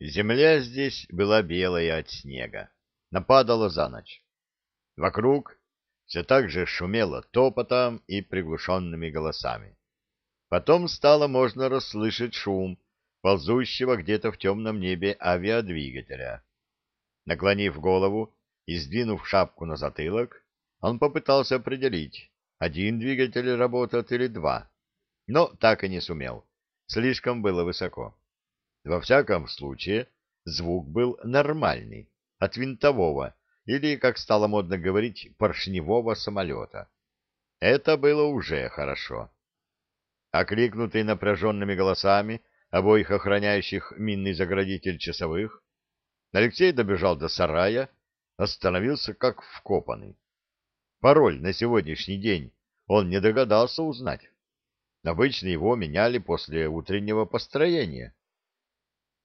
Земля здесь была белая от снега, нападала за ночь. Вокруг все так же шумело топотом и приглушенными голосами. Потом стало можно расслышать шум ползущего где-то в темном небе авиадвигателя. Наклонив голову и сдвинув шапку на затылок, он попытался определить, один двигатель работает или два, но так и не сумел, слишком было высоко. Во всяком случае, звук был нормальный, от винтового, или, как стало модно говорить, поршневого самолета. Это было уже хорошо. Окликнутый напряженными голосами обоих охраняющих минный заградитель часовых, Алексей добежал до сарая, остановился как вкопанный. Пароль на сегодняшний день он не догадался узнать. Обычно его меняли после утреннего построения.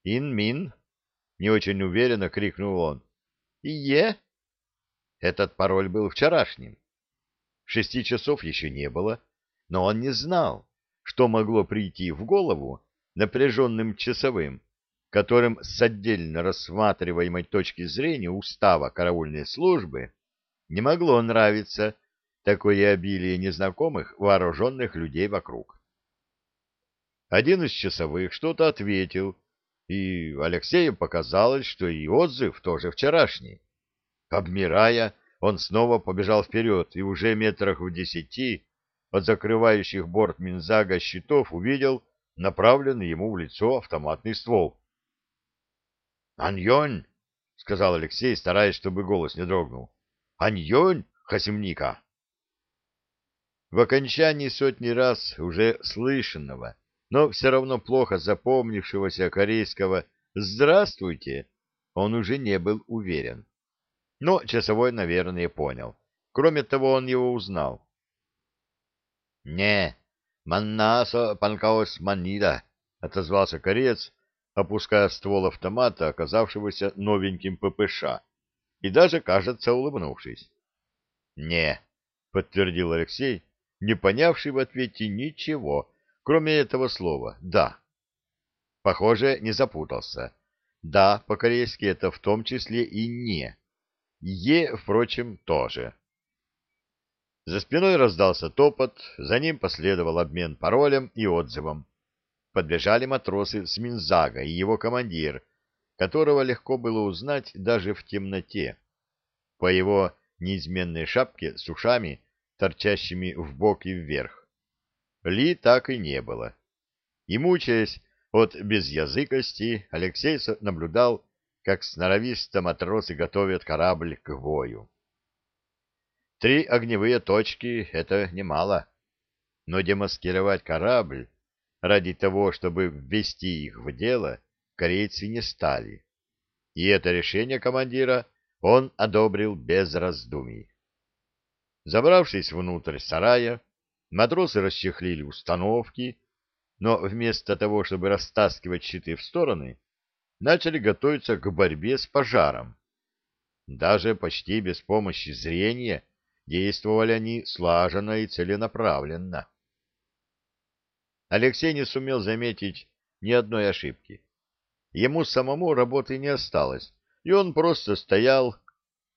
«Ин-мин!» — не очень уверенно крикнул он. «Е!» Этот пароль был вчерашним. Шести часов еще не было, но он не знал, что могло прийти в голову напряженным часовым, которым с отдельно рассматриваемой точки зрения устава караульной службы не могло нравиться такое обилие незнакомых вооруженных людей вокруг. Один из часовых что-то ответил, и Алексею показалось, что и отзыв тоже вчерашний. Обмирая, он снова побежал вперед и уже метрах в десяти от закрывающих борт Минзага щитов увидел направленный ему в лицо автоматный ствол. «Аньонь!» — сказал Алексей, стараясь, чтобы голос не дрогнул. «Аньонь, Хасимника!» В окончании сотни раз уже слышанного, но все равно плохо запомнившегося корейского «Здравствуйте!» он уже не был уверен. Но часовой, наверное, понял. Кроме того, он его узнал. — Не, маннасо панкаос манида, — отозвался кореец, опуская ствол автомата, оказавшегося новеньким ППШ, и даже, кажется, улыбнувшись. — Не, — подтвердил Алексей, не понявший в ответе ничего, кроме этого слова «да». Похоже, не запутался. «Да» по-корейски это в том числе и «не». Е, впрочем, тоже. За спиной раздался топот, за ним последовал обмен паролем и отзывом. Подбежали матросы с Минзага и его командир, которого легко было узнать даже в темноте. По его неизменной шапке с ушами, торчащими в бок и вверх. Ли так и не было. И, мучаясь от безязыкости, Алексей наблюдал, как сноровисто матросы готовят корабль к бою. Три огневые точки — это немало, но демаскировать корабль ради того, чтобы ввести их в дело, корейцы не стали. И это решение командира он одобрил без раздумий. Забравшись внутрь сарая, матросы расчехлили установки, но вместо того, чтобы растаскивать щиты в стороны, начали готовиться к борьбе с пожаром. Даже почти без помощи зрения действовали они слаженно и целенаправленно. Алексей не сумел заметить ни одной ошибки. Ему самому работы не осталось, и он просто стоял,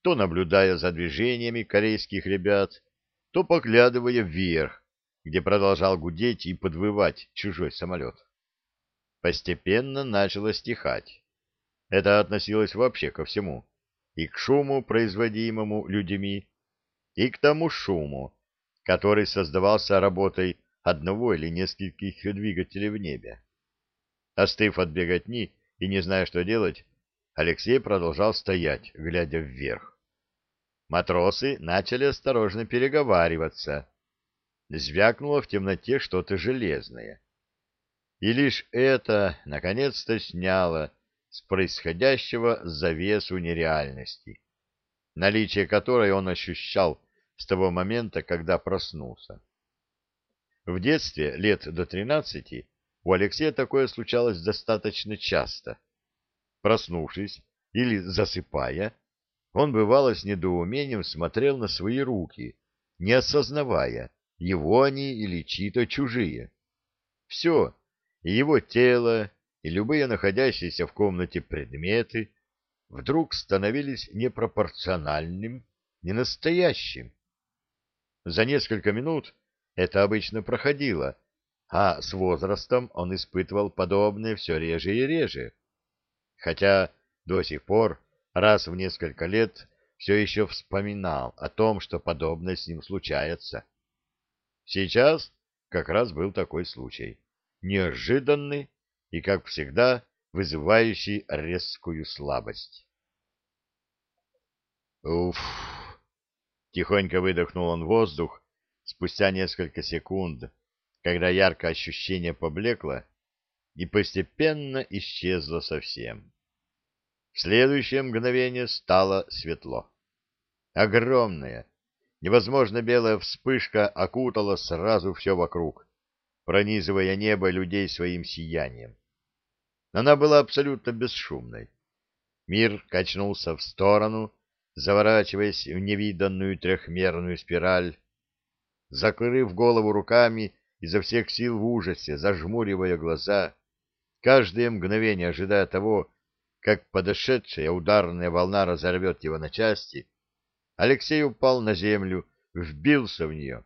то наблюдая за движениями корейских ребят, то поглядывая вверх, где продолжал гудеть и подвывать чужой самолет постепенно начало стихать. Это относилось вообще ко всему, и к шуму, производимому людьми, и к тому шуму, который создавался работой одного или нескольких двигателей в небе. Остыв от беготни и не зная, что делать, Алексей продолжал стоять, глядя вверх. Матросы начали осторожно переговариваться. Звякнуло в темноте что-то железное. И лишь это наконец-то сняло с происходящего завесу нереальности, наличие которой он ощущал с того момента, когда проснулся. В детстве, лет до тринадцати, у Алексея такое случалось достаточно часто. Проснувшись или засыпая, он бывало с недоумением смотрел на свои руки, не осознавая, его они или чьи-то чужие. Все, и его тело, и любые находящиеся в комнате предметы вдруг становились непропорциональным, ненастоящим. За несколько минут это обычно проходило, а с возрастом он испытывал подобное все реже и реже. Хотя до сих пор раз в несколько лет все еще вспоминал о том, что подобное с ним случается. Сейчас как раз был такой случай. Неожиданный и, как всегда, вызывающий резкую слабость. «Уф!» — тихонько выдохнул он воздух спустя несколько секунд, когда яркое ощущение поблекло и постепенно исчезло совсем. В следующее мгновение стало светло. Огромная, невозможно белая вспышка окутала сразу все вокруг, пронизывая небо людей своим сиянием. Она была абсолютно бесшумной. Мир качнулся в сторону, заворачиваясь в невиданную трехмерную спираль. Закрыв голову руками, изо всех сил в ужасе, зажмуривая глаза, каждое мгновение ожидая того, как подошедшая ударная волна разорвет его на части, Алексей упал на землю, вбился в нее,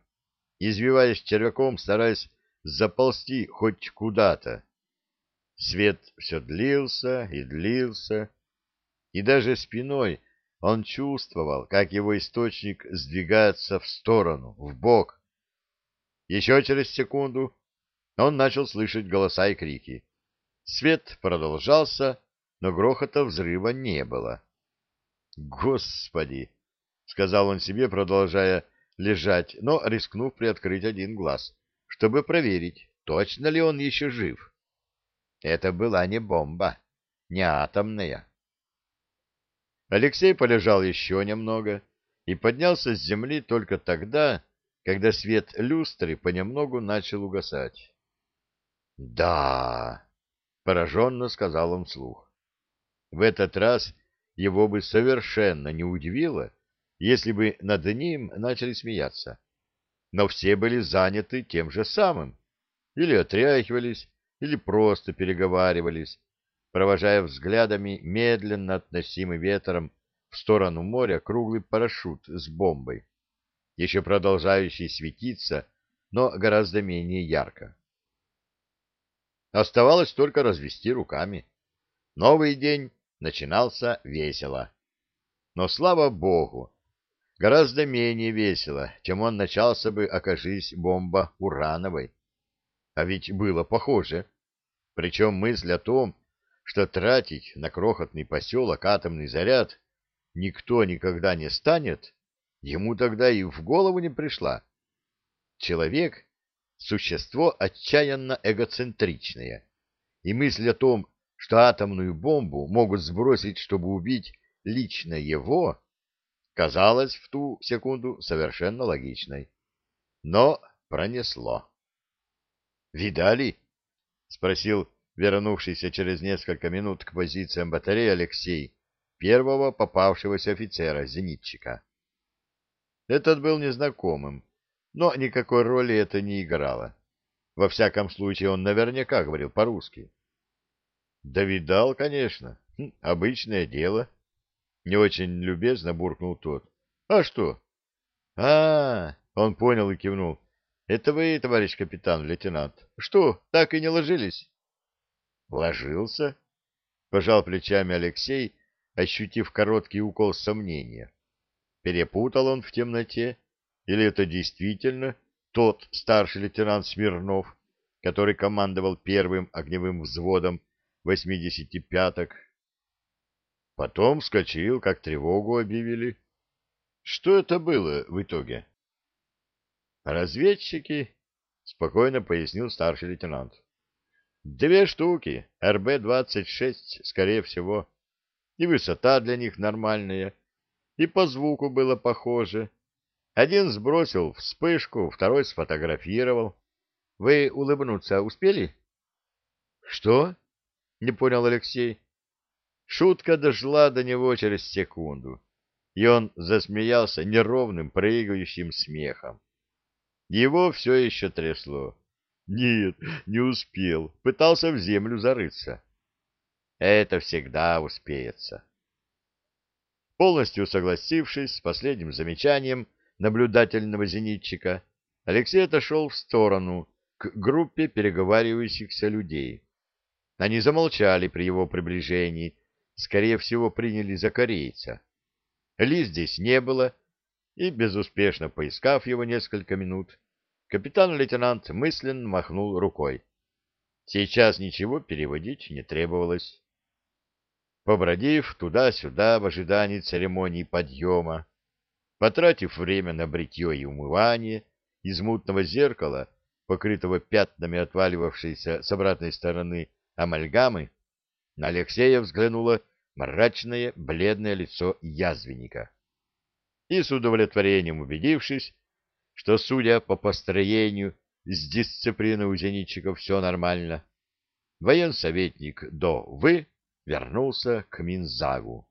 извиваясь червяком, стараясь заползти хоть куда-то. Свет все длился и длился, и даже спиной он чувствовал, как его источник сдвигается в сторону, в бок. Еще через секунду он начал слышать голоса и крики. Свет продолжался, но грохота взрыва не было. «Господи!» — сказал он себе, продолжая лежать, но рискнув приоткрыть один глаз, чтобы проверить, точно ли он еще жив. Это была не бомба, не атомная. Алексей полежал еще немного и поднялся с земли только тогда, когда свет люстры понемногу начал угасать. «Да!» — пораженно сказал он вслух. В этот раз его бы совершенно не удивило, если бы над ним начали смеяться. Но все были заняты тем же самым, или отряхивались, или просто переговаривались, провожая взглядами медленно относимый ветром в сторону моря круглый парашют с бомбой, еще продолжающий светиться, но гораздо менее ярко. Оставалось только развести руками. Новый день начинался весело. Но, слава богу, гораздо менее весело, чем он начался бы, окажись бомба урановой. А ведь было похоже. Причем мысль о том, что тратить на крохотный поселок атомный заряд никто никогда не станет, ему тогда и в голову не пришла. Человек — существо отчаянно эгоцентричное, и мысль о том, что атомную бомбу могут сбросить, чтобы убить лично его, казалась в ту секунду совершенно логичной. Но пронесло. «Видали?» — спросил вернувшийся через несколько минут к позициям батареи Алексей, первого попавшегося офицера-зенитчика. Этот был незнакомым, но никакой роли это не играло. Во всяком случае, он наверняка говорил по-русски. Да видал, конечно. Хм, обычное дело. Не очень любезно буркнул тот. А что? А, -а, -а он понял и кивнул. Это вы, товарищ капитан, лейтенант. Что, так и не ложились? Ложился? Пожал плечами Алексей, ощутив короткий укол сомнения. Перепутал он в темноте? Или это действительно тот старший лейтенант Смирнов, который командовал первым огневым взводом 85-ок? Потом вскочил, как тревогу объявили. Что это было в итоге? Разведчики, спокойно пояснил старший лейтенант. Две штуки, РБ-26, скорее всего. И высота для них нормальная, и по звуку было похоже. Один сбросил вспышку, второй сфотографировал. Вы улыбнуться успели? Что? Не понял Алексей. Шутка дошла до него через секунду, и он засмеялся неровным, прыгающим смехом. Его все еще трясло. Нет, не успел. Пытался в землю зарыться. это всегда успеется. Полностью согласившись с последним замечанием наблюдательного зенитчика, Алексей отошел в сторону к группе переговаривающихся людей. Они замолчали при его приближении, скорее всего, приняли за корейца. Ли здесь не было, и, безуспешно поискав его несколько минут, капитан-лейтенант мысленно махнул рукой. Сейчас ничего переводить не требовалось. Побродив туда-сюда в ожидании церемонии подъема, потратив время на бритье и умывание из мутного зеркала, покрытого пятнами отваливавшейся с обратной стороны амальгамы, на Алексея взглянуло мрачное, бледное лицо язвенника. И с удовлетворением убедившись, что, судя по построению, с дисциплиной у зенитчиков все нормально, военсоветник до «вы» вернулся к Минзагу.